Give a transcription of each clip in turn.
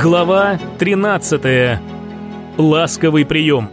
Глава 13. Ласковый прием.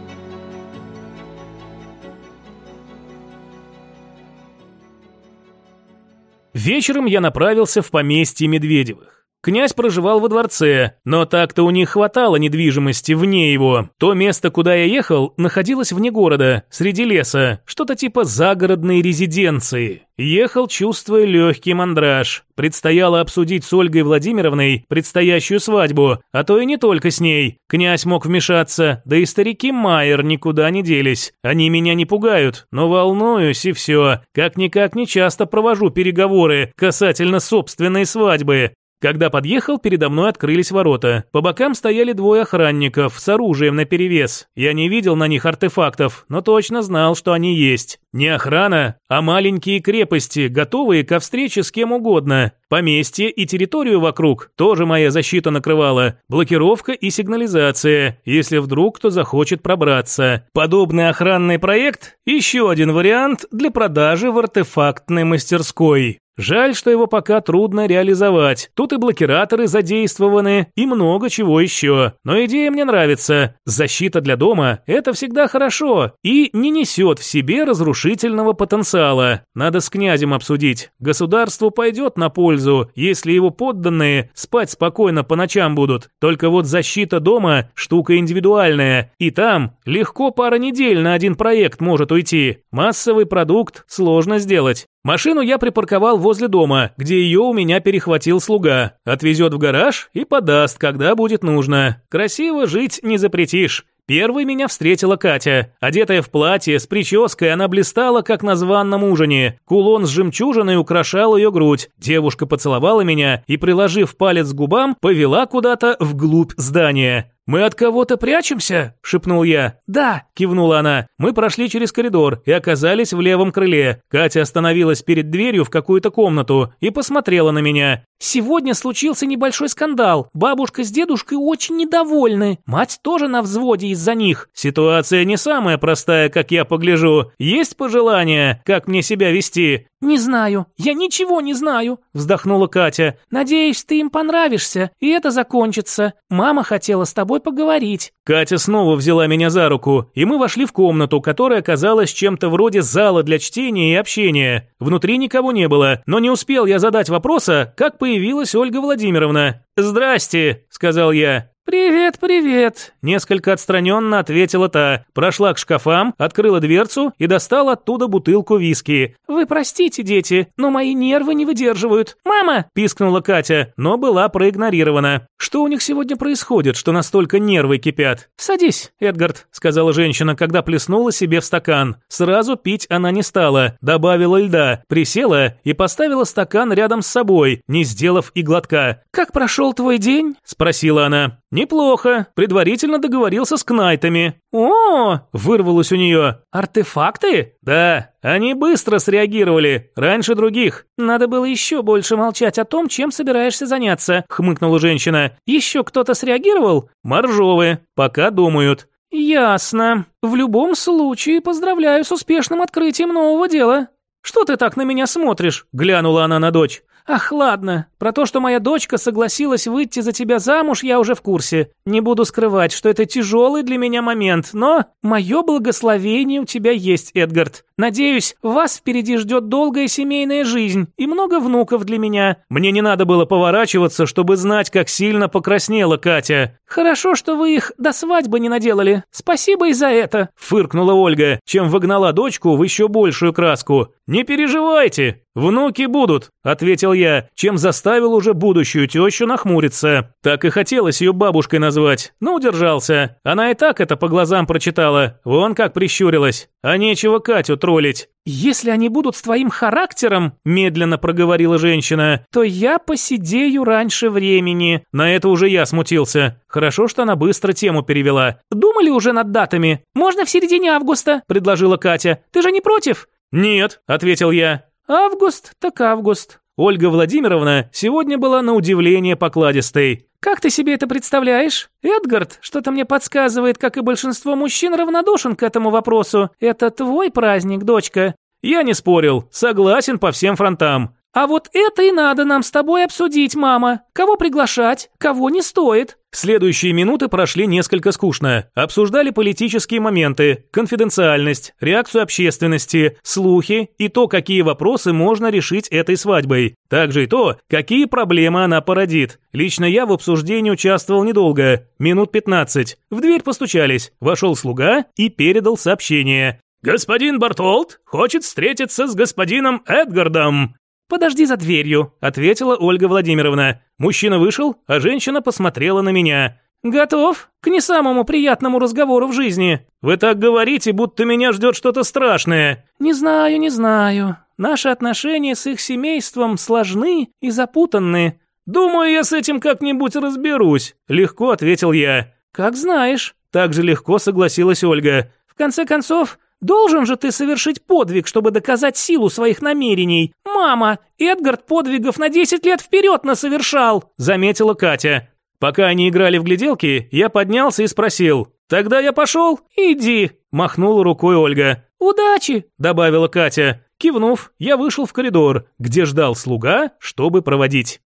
Вечером я направился в поместье Медведевых. Князь проживал во дворце, но так-то у них хватало недвижимости вне его. То место, куда я ехал, находилось вне города, среди леса, что-то типа загородной резиденции. Ехал, чувствуя легкий мандраж. Предстояло обсудить с Ольгой Владимировной предстоящую свадьбу, а то и не только с ней. Князь мог вмешаться, да и старики Майер никуда не делись. Они меня не пугают, но волнуюсь и все. Как-никак не часто провожу переговоры касательно собственной свадьбы. Когда подъехал, передо мной открылись ворота. По бокам стояли двое охранников с оружием наперевес. Я не видел на них артефактов, но точно знал, что они есть. Не охрана, а маленькие крепости, готовые ко встрече с кем угодно. Поместье и территорию вокруг тоже моя защита накрывала. Блокировка и сигнализация, если вдруг кто захочет пробраться. Подобный охранный проект – еще один вариант для продажи в артефактной мастерской. Жаль, что его пока трудно реализовать. Тут и блокираторы задействованы, и много чего еще. Но идея мне нравится. Защита для дома – это всегда хорошо и не несет в себе разрушительного потенциала. Надо с князем обсудить. Государству пойдет на пользу, если его подданные спать спокойно по ночам будут. Только вот защита дома – штука индивидуальная. И там легко пара недель на один проект может уйти. Массовый продукт сложно сделать. Машину я припарковал возле дома, где ее у меня перехватил слуга. Отвезет в гараж и подаст, когда будет нужно. Красиво жить не запретишь. Первой меня встретила Катя. Одетая в платье, с прической, она блистала, как на званном ужине. Кулон с жемчужиной украшал ее грудь. Девушка поцеловала меня и, приложив палец к губам, повела куда-то вглубь здания. «Мы от кого-то прячемся?» – шепнул я. «Да», – кивнула она. Мы прошли через коридор и оказались в левом крыле. Катя остановилась перед дверью в какую-то комнату и посмотрела на меня. «Сегодня случился небольшой скандал. Бабушка с дедушкой очень недовольны. Мать тоже на взводе из-за них. Ситуация не самая простая, как я погляжу. Есть пожелания, как мне себя вести?» «Не знаю. Я ничего не знаю», – вздохнула Катя. «Надеюсь, ты им понравишься, и это закончится. Мама хотела с тобой поговорить». Катя снова взяла меня за руку, и мы вошли в комнату, которая оказалась чем-то вроде зала для чтения и общения. Внутри никого не было, но не успел я задать вопроса, как появилась Ольга Владимировна. «Здрасте», – сказал я. «Привет, привет!» – несколько отстраненно ответила та. Прошла к шкафам, открыла дверцу и достала оттуда бутылку виски. «Вы простите, дети, но мои нервы не выдерживают. Мама!» – пискнула Катя, но была проигнорирована. «Что у них сегодня происходит, что настолько нервы кипят?» «Садись, Эдгард», – сказала женщина, когда плеснула себе в стакан. Сразу пить она не стала, добавила льда, присела и поставила стакан рядом с собой, не сделав и глотка. «Как прошел твой день?» – спросила она. «Неплохо. Предварительно договорился с Кнайтами». «О!» – вырвалось у нее. «Артефакты?» «Да. Они быстро среагировали. Раньше других». «Надо было еще больше молчать о том, чем собираешься заняться», – хмыкнула женщина. «Еще кто-то среагировал?» «Моржовы. Пока думают». «Ясно. В любом случае поздравляю с успешным открытием нового дела». «Что ты так на меня смотришь?» – глянула она на дочь. «Ах, ладно. Про то, что моя дочка согласилась выйти за тебя замуж, я уже в курсе. Не буду скрывать, что это тяжелый для меня момент, но мое благословение у тебя есть, Эдгард. Надеюсь, вас впереди ждет долгая семейная жизнь и много внуков для меня». Мне не надо было поворачиваться, чтобы знать, как сильно покраснела Катя. «Хорошо, что вы их до свадьбы не наделали. Спасибо и за это», – фыркнула Ольга, чем выгнала дочку в еще большую краску. «Не переживайте, внуки будут», – ответил я, чем заставил уже будущую тещу нахмуриться. Так и хотелось ее бабушкой назвать, но удержался. Она и так это по глазам прочитала, вон как прищурилась. А нечего Катю троллить. «Если они будут с твоим характером», – медленно проговорила женщина, – «то я посидею раньше времени». На это уже я смутился. Хорошо, что она быстро тему перевела. «Думали уже над датами? Можно в середине августа», – предложила Катя. «Ты же не против?» «Нет», – ответил я. «Август так август». Ольга Владимировна сегодня была на удивление покладистой. «Как ты себе это представляешь? Эдгард что-то мне подсказывает, как и большинство мужчин, равнодушен к этому вопросу. Это твой праздник, дочка». Я не спорил, согласен по всем фронтам. А вот это и надо нам с тобой обсудить, мама. Кого приглашать, кого не стоит. Следующие минуты прошли несколько скучно. Обсуждали политические моменты, конфиденциальность, реакцию общественности, слухи и то, какие вопросы можно решить этой свадьбой. Также и то, какие проблемы она породит. Лично я в обсуждении участвовал недолго, минут 15. В дверь постучались, вошел слуга и передал сообщение. «Господин Бартолд хочет встретиться с господином Эдгардом». «Подожди за дверью», – ответила Ольга Владимировна. Мужчина вышел, а женщина посмотрела на меня. «Готов к не самому приятному разговору в жизни?» «Вы так говорите, будто меня ждет что-то страшное». «Не знаю, не знаю. Наши отношения с их семейством сложны и запутанны». «Думаю, я с этим как-нибудь разберусь», – легко ответил я. «Как знаешь». Так же легко согласилась Ольга. «В конце концов, Должен же ты совершить подвиг, чтобы доказать силу своих намерений. Мама, Эдгард подвигов на 10 лет вперед насовершал», – заметила Катя. Пока они играли в гляделки, я поднялся и спросил. «Тогда я пошел?» «Иди», – махнула рукой Ольга. «Удачи», – добавила Катя. Кивнув, я вышел в коридор, где ждал слуга, чтобы проводить.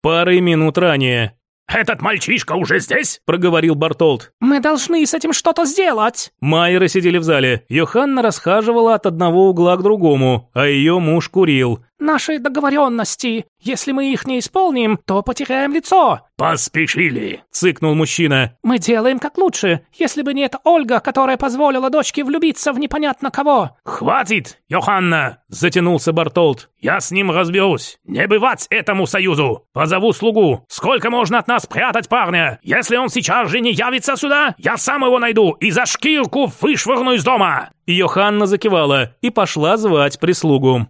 Парой минут ранее. «Этот мальчишка уже здесь?» – проговорил Бартолд. «Мы должны с этим что-то сделать!» Майеры сидели в зале. Йоханна расхаживала от одного угла к другому, а ее муж курил наши договоренности. Если мы их не исполним, то потеряем лицо». «Поспешили», – цыкнул мужчина. «Мы делаем как лучше. Если бы не эта Ольга, которая позволила дочке влюбиться в непонятно кого». «Хватит, Йоханна», – затянулся Бартолд. «Я с ним разберусь. Не бывать этому союзу. Позову слугу. Сколько можно от нас прятать парня? Если он сейчас же не явится сюда, я сам его найду и за шкирку вышвырну из дома». Йоханна закивала и пошла звать прислугу.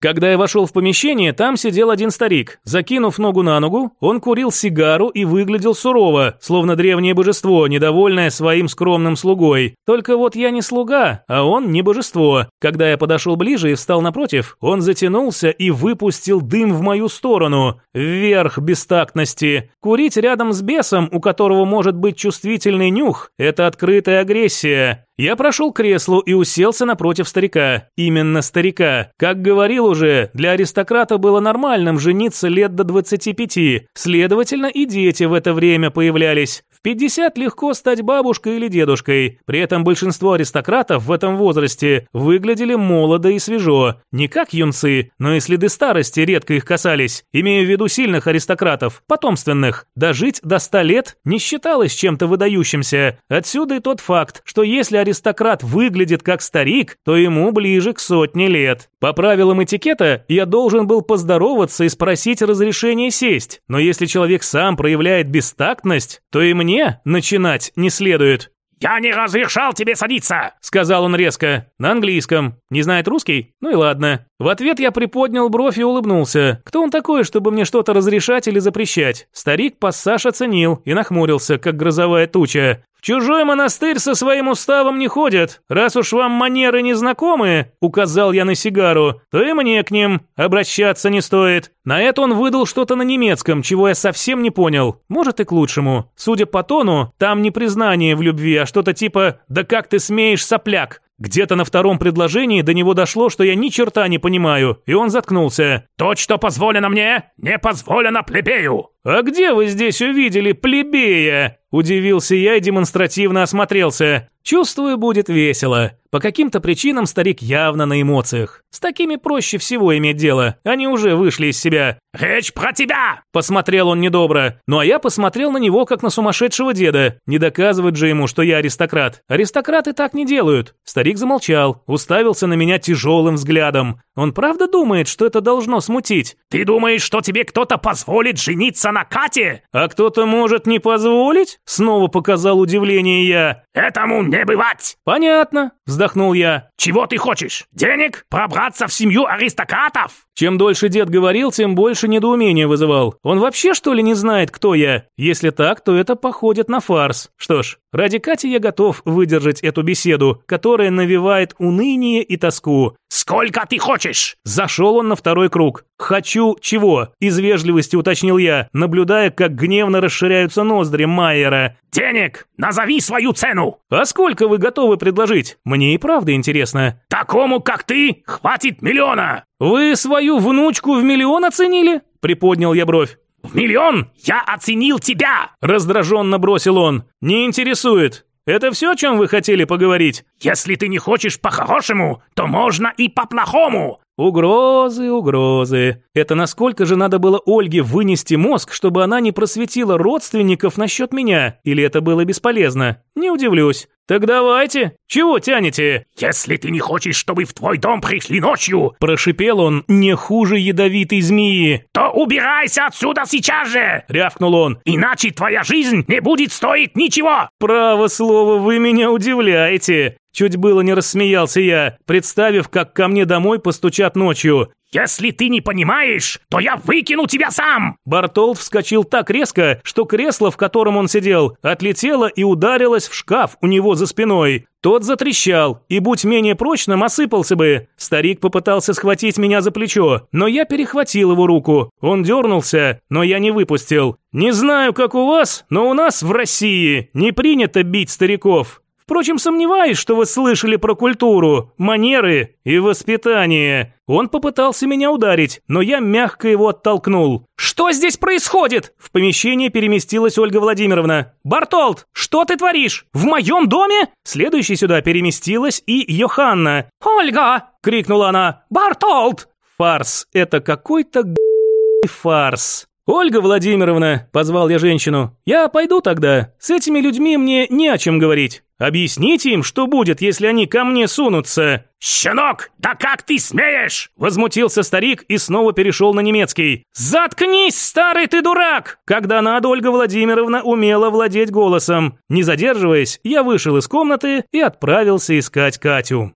Когда я вошел в помещение, там сидел один старик. Закинув ногу на ногу, он курил сигару и выглядел сурово, словно древнее божество, недовольное своим скромным слугой. Только вот я не слуга, а он не божество. Когда я подошел ближе и встал напротив, он затянулся и выпустил дым в мою сторону. Вверх бестактности. Курить рядом с бесом, у которого может быть чувствительный нюх, это открытая агрессия. Я прошел креслу и уселся напротив старика. Именно старика. Как говорил уже, для аристократа было нормальным жениться лет до 25. Следовательно, и дети в это время появлялись. 50 легко стать бабушкой или дедушкой. При этом большинство аристократов в этом возрасте выглядели молодо и свежо. Не как юнцы, но и следы старости редко их касались. Имею в виду сильных аристократов, потомственных. Дожить до 100 лет не считалось чем-то выдающимся. Отсюда и тот факт, что если аристократ выглядит как старик, то ему ближе к сотне лет. По правилам этикета я должен был поздороваться и спросить разрешения сесть. Но если человек сам проявляет бестактность, то и мне начинать не следует». «Я не разрешал тебе садиться!» – сказал он резко. На английском. Не знает русский? Ну и ладно. В ответ я приподнял бровь и улыбнулся. Кто он такой, чтобы мне что-то разрешать или запрещать? Старик пассаж оценил и нахмурился, как грозовая туча чужой монастырь со своим уставом не ходят. Раз уж вам манеры не знакомы, указал я на сигару, то и мне к ним обращаться не стоит. На это он выдал что-то на немецком, чего я совсем не понял. Может и к лучшему. Судя по тону, там не признание в любви, а что-то типа «Да как ты смеешь, сопляк!» Где-то на втором предложении до него дошло, что я ни черта не понимаю, и он заткнулся. «То, что позволено мне, не позволено плебею!» «А где вы здесь увидели плебея?» Удивился я и демонстративно осмотрелся. Чувствую, будет весело. По каким-то причинам старик явно на эмоциях. С такими проще всего иметь дело. Они уже вышли из себя. «Речь про тебя!» Посмотрел он недобро. Ну а я посмотрел на него, как на сумасшедшего деда. Не доказывать же ему, что я аристократ. Аристократы так не делают. Старик замолчал, уставился на меня тяжелым взглядом. Он правда думает, что это должно смутить? «Ты думаешь, что тебе кто-то позволит жениться на Кате?» «А кто-то может не позволить?» Снова показал удивление я. «Этому не бывать!» «Понятно», вздохнул я. «Чего ты хочешь? Денег? Пробраться в семью аристократов?» Чем дольше дед говорил, тем больше недоумения вызывал. Он вообще, что ли, не знает, кто я? Если так, то это походит на фарс. Что ж, ради Кати я готов выдержать эту беседу, которая навевает уныние и тоску. «Сколько ты хочешь?» Зашел он на второй круг. «Хочу чего?» Из вежливости уточнил я, наблюдая, как гневно расширяются ноздри Майера. «Денег! Назови свою цену!» «А сколько вы готовы предложить? Мне и правда интересно». «Такому, как ты, хватит миллиона!» Вы свою внучку в миллион оценили? Приподнял я бровь. В миллион я оценил тебя! Раздраженно бросил он. Не интересует. Это все, о чем вы хотели поговорить? Если ты не хочешь по-хорошему, то можно и по-плохому. Угрозы, угрозы. Это насколько же надо было Ольге вынести мозг, чтобы она не просветила родственников насчет меня? Или это было бесполезно? Не удивлюсь. Так давайте. Чего тянете? Если ты не хочешь, чтобы в твой дом пришли ночью, прошипел он не хуже ядовитой змеи. То убирайся отсюда сейчас же, рявкнул он. Иначе твоя жизнь не будет стоить ничего. Право слово, вы меня удивляете. Чуть было не рассмеялся я, представив, как ко мне домой постучат ночью. «Если ты не понимаешь, то я выкину тебя сам!» Бартолд вскочил так резко, что кресло, в котором он сидел, отлетело и ударилось в шкаф у него за спиной. Тот затрещал, и, будь менее прочным, осыпался бы. Старик попытался схватить меня за плечо, но я перехватил его руку. Он дернулся, но я не выпустил. «Не знаю, как у вас, но у нас в России не принято бить стариков. Впрочем, сомневаюсь, что вы слышали про культуру, манеры и воспитание. Он попытался меня ударить, но я мягко его оттолкнул. «Что здесь происходит?» В помещение переместилась Ольга Владимировна. «Бартолд, что ты творишь? В моем доме?» Следующей сюда переместилась и Йоханна. «Ольга!» – крикнула она. «Бартолд!» Фарс – это какой-то фарс. «Ольга Владимировна», – позвал я женщину, – «я пойду тогда. С этими людьми мне не о чем говорить. Объясните им, что будет, если они ко мне сунутся». «Щенок, да как ты смеешь?» – возмутился старик и снова перешел на немецкий. «Заткнись, старый ты дурак!» Когда надо, Ольга Владимировна умела владеть голосом. Не задерживаясь, я вышел из комнаты и отправился искать Катю.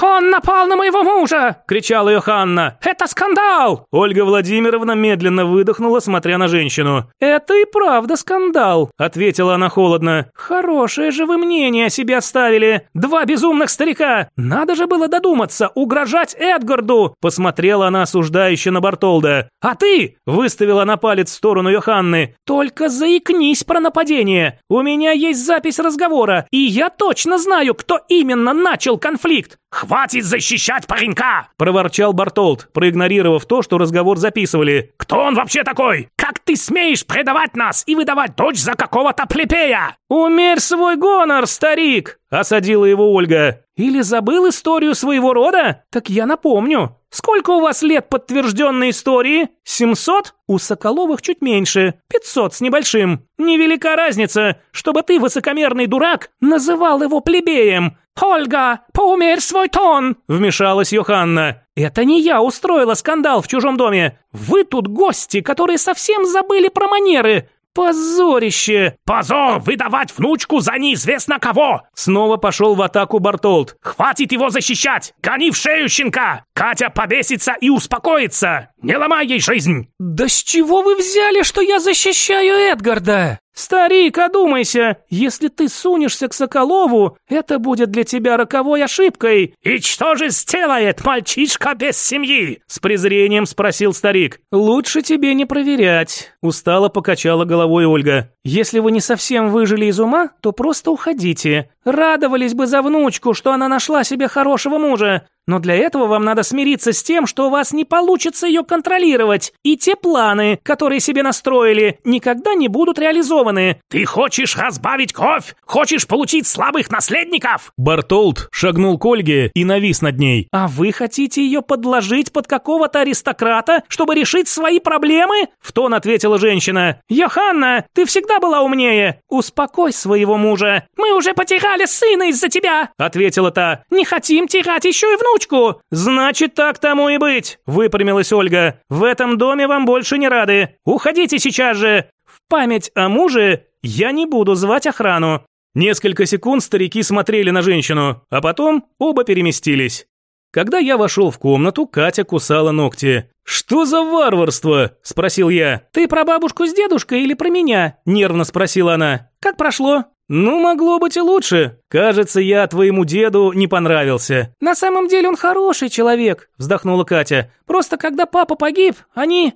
«Он напал на моего мужа!» – кричала Йоханна. «Это скандал!» Ольга Владимировна медленно выдохнула, смотря на женщину. «Это и правда скандал», – ответила она холодно. «Хорошее же вы мнение о себе оставили. Два безумных старика. Надо же было додуматься, угрожать Эдгарду!» Посмотрела она осуждающе на Бартолда. «А ты?» – выставила на палец в сторону Йоханны. «Только заикнись про нападение. У меня есть запись разговора, и я точно знаю, кто именно начал конфликт. «Хватит защищать паренька!» – проворчал Бартолд, проигнорировав то, что разговор записывали. «Кто он вообще такой? Как ты смеешь предавать нас и выдавать дочь за какого-то плепея?» «Умерь свой гонор, старик!» – осадила его Ольга. «Или забыл историю своего рода? Так я напомню. Сколько у вас лет подтвержденной истории? 700? У Соколовых чуть меньше. 500 с небольшим. Невелика разница, чтобы ты, высокомерный дурак, называл его плебеем. «Ольга, поумерь свой тон!» – вмешалась Йоханна. «Это не я устроила скандал в чужом доме. Вы тут гости, которые совсем забыли про манеры. Позорище! Позор выдавать внучку за неизвестно кого! Снова пошел в атаку Бартолд. Хватит его защищать! Гони в шею щенка! Катя побесится и успокоится! Не ломай ей жизнь! Да с чего вы взяли, что я защищаю Эдгарда? «Старик, одумайся! Если ты сунешься к Соколову, это будет для тебя роковой ошибкой!» «И что же сделает мальчишка без семьи?» С презрением спросил старик. «Лучше тебе не проверять», устало покачала головой Ольга. «Если вы не совсем выжили из ума, то просто уходите. Радовались бы за внучку, что она нашла себе хорошего мужа. Но для этого вам надо смириться с тем, что у вас не получится ее контролировать, и те планы, которые себе настроили, никогда не будут реализованы. Ты хочешь разбавить кровь? Хочешь получить слабых наследников? Бартолд шагнул к Ольге и навис над ней. А вы хотите ее подложить под какого-то аристократа, чтобы решить свои проблемы? В тон ответила женщина. Йоханна, ты всегда была умнее. Успокой своего мужа. Мы уже потеряли сына из-за тебя, ответила та. Не хотим терять еще и внучку внучку!» «Значит, так тому и быть!» – выпрямилась Ольга. «В этом доме вам больше не рады. Уходите сейчас же! В память о муже я не буду звать охрану». Несколько секунд старики смотрели на женщину, а потом оба переместились. Когда я вошел в комнату, Катя кусала ногти. «Что за варварство?» – спросил я. «Ты про бабушку с дедушкой или про меня?» – нервно спросила она. «Как прошло?» «Ну, могло быть и лучше. Кажется, я твоему деду не понравился». «На самом деле он хороший человек», – вздохнула Катя. «Просто когда папа погиб, они...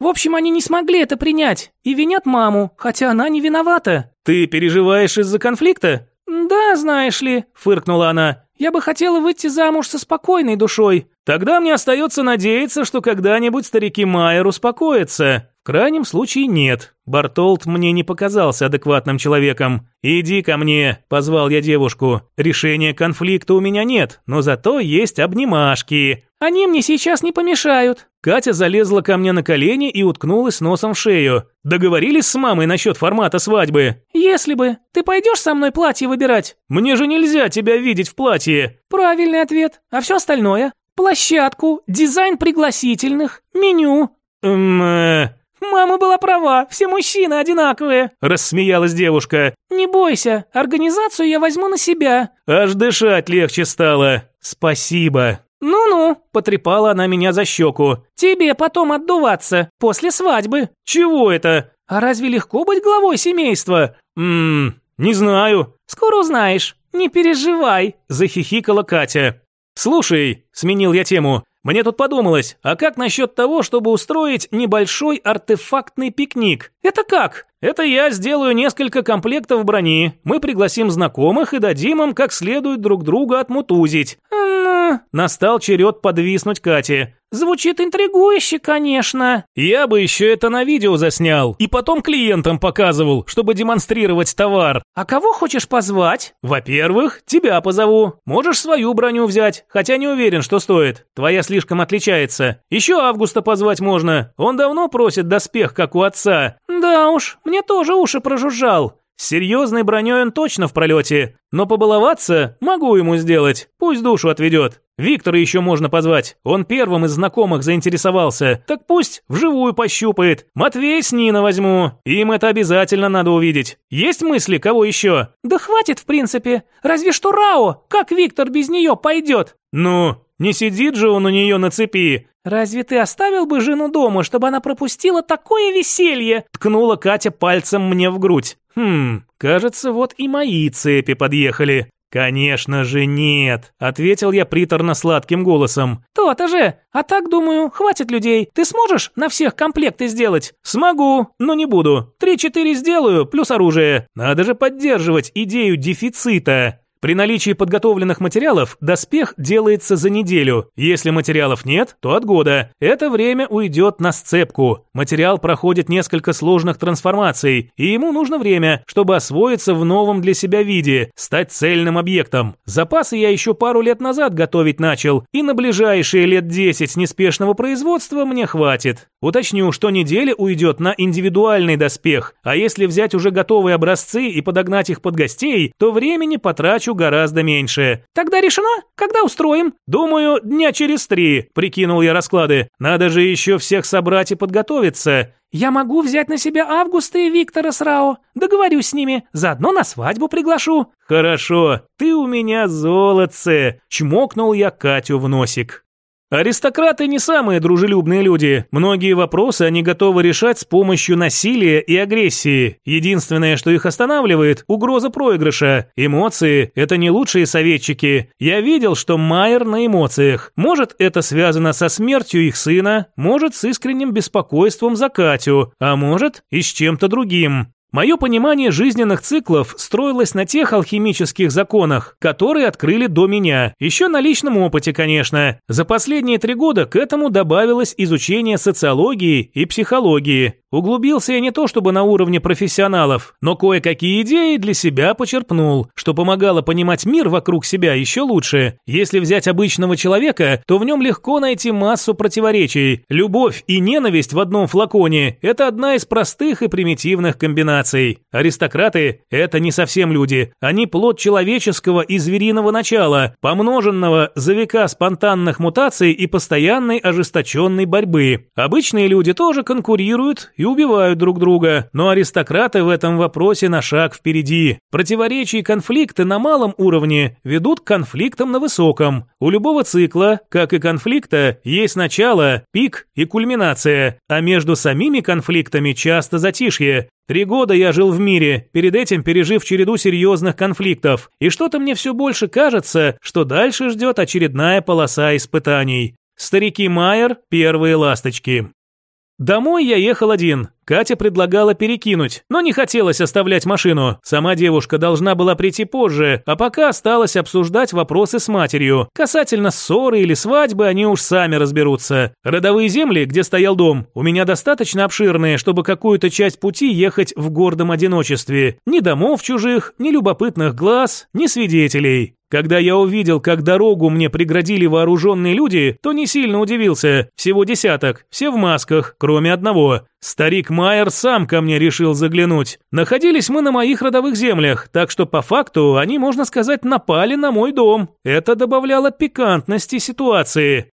В общем, они не смогли это принять и винят маму, хотя она не виновата». «Ты переживаешь из-за конфликта?» «Да, знаешь ли», – фыркнула она. «Я бы хотела выйти замуж со спокойной душой. Тогда мне остается надеяться, что когда-нибудь старики Майер успокоятся. Крайнем случае нет. Бартолд мне не показался адекватным человеком. «Иди ко мне», – позвал я девушку. «Решения конфликта у меня нет, но зато есть обнимашки». «Они мне сейчас не помешают». Катя залезла ко мне на колени и уткнулась носом в шею. Договорились с мамой насчет формата свадьбы? Если бы. Ты пойдешь со мной платье выбирать? Мне же нельзя тебя видеть в платье. Правильный ответ. А все остальное? Площадку, дизайн пригласительных, меню. Эм... «Мама была права, все мужчины одинаковые», – рассмеялась девушка. «Не бойся, организацию я возьму на себя». Аж дышать легче стало. «Спасибо». «Ну-ну», – потрепала она меня за щеку. «Тебе потом отдуваться, после свадьбы». «Чего это?» «А разве легко быть главой семейства?» «Ммм, не знаю». «Скоро узнаешь, не переживай», – захихикала Катя. «Слушай», – сменил я тему, – «мне тут подумалось, а как насчет того, чтобы устроить небольшой артефактный пикник?» «Это как?» Это я сделаю несколько комплектов брони. Мы пригласим знакомых и дадим им как следует друг друга отмутузить. Ну, настал черед подвиснуть Кате. Звучит интригующе, конечно. Я бы еще это на видео заснял и потом клиентам показывал, чтобы демонстрировать товар. А кого хочешь позвать? Во-первых, тебя позову. Можешь свою броню взять, хотя не уверен, что стоит. Твоя слишком отличается. Еще Августа позвать можно. Он давно просит доспех, как у отца. Да уж, мне тоже уши прожужжал. С серьезной броней он точно в пролете, но побаловаться могу ему сделать, пусть душу отведет. Виктора еще можно позвать, он первым из знакомых заинтересовался, так пусть вживую пощупает. Матвей с Нина возьму, им это обязательно надо увидеть. Есть мысли, кого еще? Да хватит в принципе, разве что Рао, как Виктор без нее пойдет? Ну, не сидит же он у нее на цепи. «Разве ты оставил бы жену дома, чтобы она пропустила такое веселье?» Ткнула Катя пальцем мне в грудь. «Хм, кажется, вот и мои цепи подъехали». «Конечно же нет», — ответил я приторно-сладким голосом. «То-то же! А так, думаю, хватит людей. Ты сможешь на всех комплекты сделать?» «Смогу, но не буду. Три-четыре сделаю, плюс оружие. Надо же поддерживать идею дефицита». При наличии подготовленных материалов доспех делается за неделю. Если материалов нет, то от года. Это время уйдет на сцепку. Материал проходит несколько сложных трансформаций, и ему нужно время, чтобы освоиться в новом для себя виде, стать цельным объектом. Запасы я еще пару лет назад готовить начал, и на ближайшие лет 10 неспешного производства мне хватит. Уточню, что неделя уйдет на индивидуальный доспех, а если взять уже готовые образцы и подогнать их под гостей, то времени потрачу плачу гораздо меньше. Тогда решено? Когда устроим? Думаю, дня через три, прикинул я расклады. Надо же еще всех собрать и подготовиться. Я могу взять на себя Августа и Виктора с Рао. Договорюсь с ними, заодно на свадьбу приглашу. Хорошо, ты у меня золотце. Чмокнул я Катю в носик. Аристократы не самые дружелюбные люди. Многие вопросы они готовы решать с помощью насилия и агрессии. Единственное, что их останавливает – угроза проигрыша. Эмоции – это не лучшие советчики. Я видел, что Майер на эмоциях. Может, это связано со смертью их сына, может, с искренним беспокойством за Катю, а может, и с чем-то другим. Мое понимание жизненных циклов строилось на тех алхимических законах, которые открыли до меня. Еще на личном опыте, конечно. За последние три года к этому добавилось изучение социологии и психологии. Углубился я не то чтобы на уровне профессионалов, но кое-какие идеи для себя почерпнул, что помогало понимать мир вокруг себя еще лучше. Если взять обычного человека, то в нем легко найти массу противоречий. Любовь и ненависть в одном флаконе – это одна из простых и примитивных комбинаций. Аристократы – это не совсем люди. Они плод человеческого и звериного начала, помноженного за века спонтанных мутаций и постоянной ожесточенной борьбы. Обычные люди тоже конкурируют и убивают друг друга, но аристократы в этом вопросе на шаг впереди. Противоречия и конфликты на малом уровне ведут к конфликтам на высоком. У любого цикла, как и конфликта, есть начало, пик и кульминация, а между самими конфликтами часто затишье. Три года я жил в мире, перед этим пережив череду серьезных конфликтов, и что-то мне все больше кажется, что дальше ждет очередная полоса испытаний. Старики Майер – первые ласточки. Домой я ехал один. Катя предлагала перекинуть, но не хотелось оставлять машину. Сама девушка должна была прийти позже, а пока осталось обсуждать вопросы с матерью. Касательно ссоры или свадьбы они уж сами разберутся. Родовые земли, где стоял дом, у меня достаточно обширные, чтобы какую-то часть пути ехать в гордом одиночестве. Ни домов чужих, ни любопытных глаз, ни свидетелей. Когда я увидел, как дорогу мне преградили вооруженные люди, то не сильно удивился. Всего десяток, все в масках, кроме одного. Старик Майер сам ко мне решил заглянуть. Находились мы на моих родовых землях, так что по факту они, можно сказать, напали на мой дом. Это добавляло пикантности ситуации.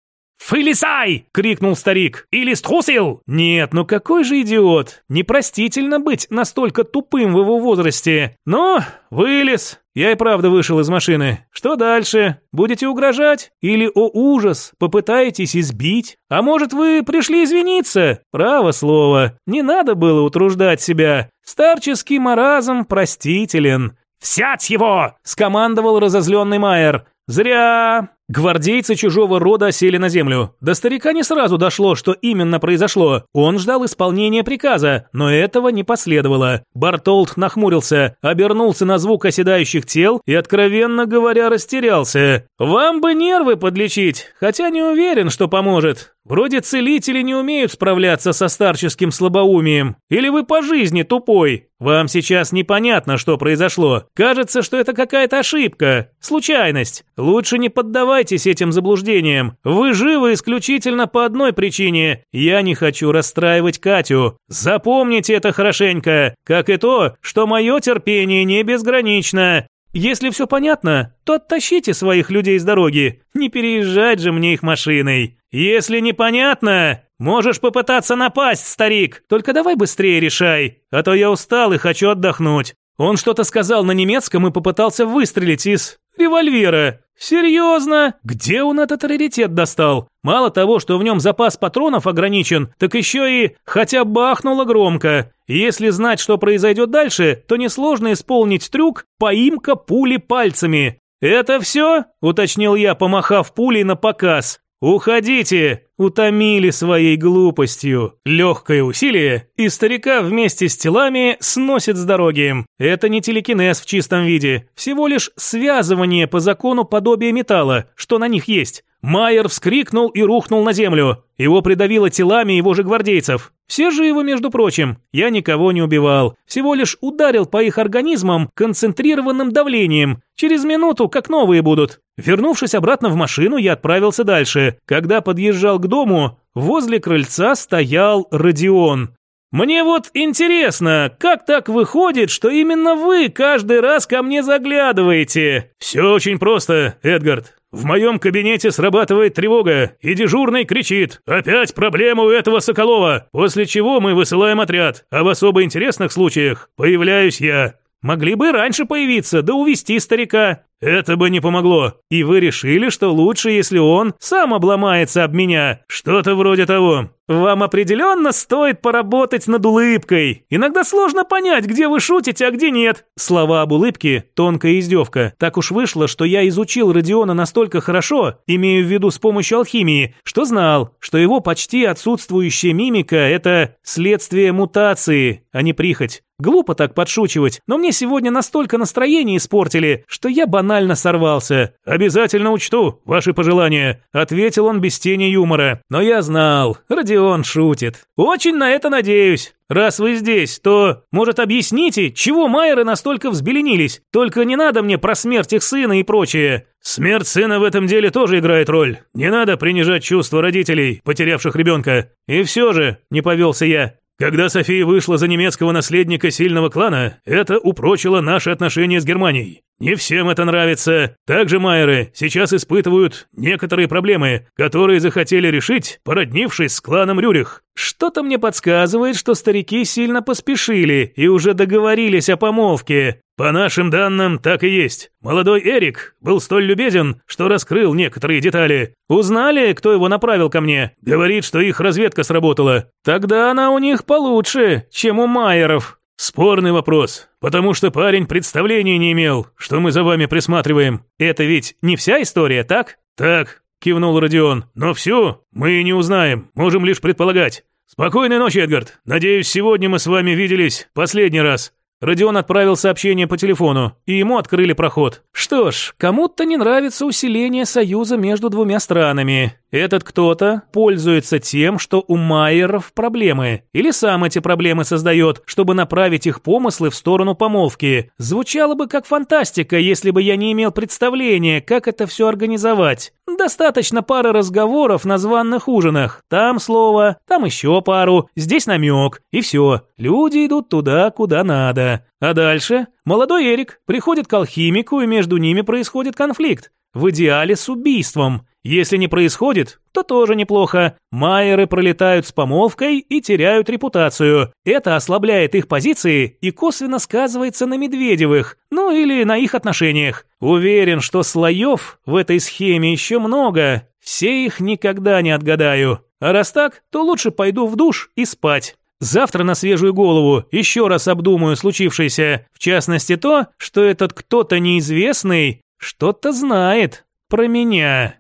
«Вылезай!» – крикнул старик. «Или струсил?» «Нет, ну какой же идиот! Непростительно быть настолько тупым в его возрасте. Но вылез, я и правда вышел из машины. Что дальше? Будете угрожать? Или, о ужас, попытаетесь избить? А может, вы пришли извиниться? Право слово. Не надо было утруждать себя. Старческий маразм простителен. «Взять его!» – скомандовал разозленный Майер. «Зря!» Гвардейцы чужого рода сели на землю. До старика не сразу дошло, что именно произошло. Он ждал исполнения приказа, но этого не последовало. Бартолд нахмурился, обернулся на звук оседающих тел и, откровенно говоря, растерялся. «Вам бы нервы подлечить, хотя не уверен, что поможет. Вроде целители не умеют справляться со старческим слабоумием. Или вы по жизни тупой? Вам сейчас непонятно, что произошло. Кажется, что это какая-то ошибка, случайность. Лучше не поддавайтесь этим заблуждениям. Вы живы исключительно по одной причине. Я не хочу расстраивать Катю. Запомните это хорошенько, как и то, что мое терпение не безгранично. Если все понятно, то оттащите своих людей с дороги. Не переезжать же мне их машиной. Если непонятно, можешь попытаться напасть, старик. Только давай быстрее решай, а то я устал и хочу отдохнуть. Он что-то сказал на немецком и попытался выстрелить из револьвера. Серьезно? Где он этот раритет достал? Мало того, что в нем запас патронов ограничен, так еще и хотя бахнуло громко. Если знать, что произойдет дальше, то несложно исполнить трюк «поимка пули пальцами». «Это все?» – уточнил я, помахав пулей на показ. «Уходите!» Утомили своей глупостью. Легкое усилие, и старика вместе с телами сносит с дороги. Это не телекинез в чистом виде, всего лишь связывание по закону подобия металла, что на них есть. Майер вскрикнул и рухнул на землю. Его придавило телами его же гвардейцев. Все живы, между прочим. Я никого не убивал. Всего лишь ударил по их организмам концентрированным давлением. Через минуту как новые будут. Вернувшись обратно в машину, я отправился дальше. Когда подъезжал к дому, возле крыльца стоял Родион. «Мне вот интересно, как так выходит, что именно вы каждый раз ко мне заглядываете?» «Все очень просто, Эдгард. В моем кабинете срабатывает тревога, и дежурный кричит «Опять проблема у этого Соколова!» После чего мы высылаем отряд, а в особо интересных случаях появляюсь я. Могли бы раньше появиться, да увести старика. Это бы не помогло. И вы решили, что лучше, если он сам обломается об меня. Что-то вроде того. Вам определенно стоит поработать над улыбкой. Иногда сложно понять, где вы шутите, а где нет. Слова об улыбке – тонкая издевка. Так уж вышло, что я изучил Родиона настолько хорошо, имею в виду с помощью алхимии, что знал, что его почти отсутствующая мимика – это следствие мутации, а не прихоть. Глупо так подшучивать, но мне сегодня настолько настроение испортили, что я банально сорвался. «Обязательно учту ваши пожелания», – ответил он без тени юмора. Но я знал, Родион шутит. «Очень на это надеюсь. Раз вы здесь, то, может, объясните, чего Майеры настолько взбеленились? Только не надо мне про смерть их сына и прочее». «Смерть сына в этом деле тоже играет роль. Не надо принижать чувства родителей, потерявших ребенка. И все же, не повелся я, когда София вышла за немецкого наследника сильного клана, это упрочило наши отношения с Германией. Не всем это нравится. Также майеры сейчас испытывают некоторые проблемы, которые захотели решить, породнившись с кланом Рюрих. Что-то мне подсказывает, что старики сильно поспешили и уже договорились о помолвке. По нашим данным, так и есть. Молодой Эрик был столь любезен, что раскрыл некоторые детали. Узнали, кто его направил ко мне? Говорит, что их разведка сработала. Тогда она у них получше, чем у Майеров. Спорный вопрос, потому что парень представления не имел, что мы за вами присматриваем. Это ведь не вся история, так? Так, кивнул Родион. Но всю мы не узнаем, можем лишь предполагать. Спокойной ночи, Эдгард. Надеюсь, сегодня мы с вами виделись последний раз. Родион отправил сообщение по телефону, и ему открыли проход. Что ж, кому-то не нравится усиление союза между двумя странами. Этот кто-то пользуется тем, что у Майеров проблемы, или сам эти проблемы создает, чтобы направить их помыслы в сторону помолвки. Звучало бы как фантастика, если бы я не имел представления, как это все организовать. Достаточно пары разговоров на званных ужинах. Там слово, там еще пару, здесь намек, и все. Люди идут туда, куда надо. А дальше молодой Эрик приходит к алхимику, и между ними происходит конфликт. В идеале с убийством. Если не происходит, то тоже неплохо. Майеры пролетают с помолвкой и теряют репутацию. Это ослабляет их позиции и косвенно сказывается на Медведевых, ну или на их отношениях. Уверен, что слоев в этой схеме еще много. Все их никогда не отгадаю. А раз так, то лучше пойду в душ и спать. Завтра на свежую голову еще раз обдумаю случившееся, в частности то, что этот кто-то неизвестный что-то знает про меня.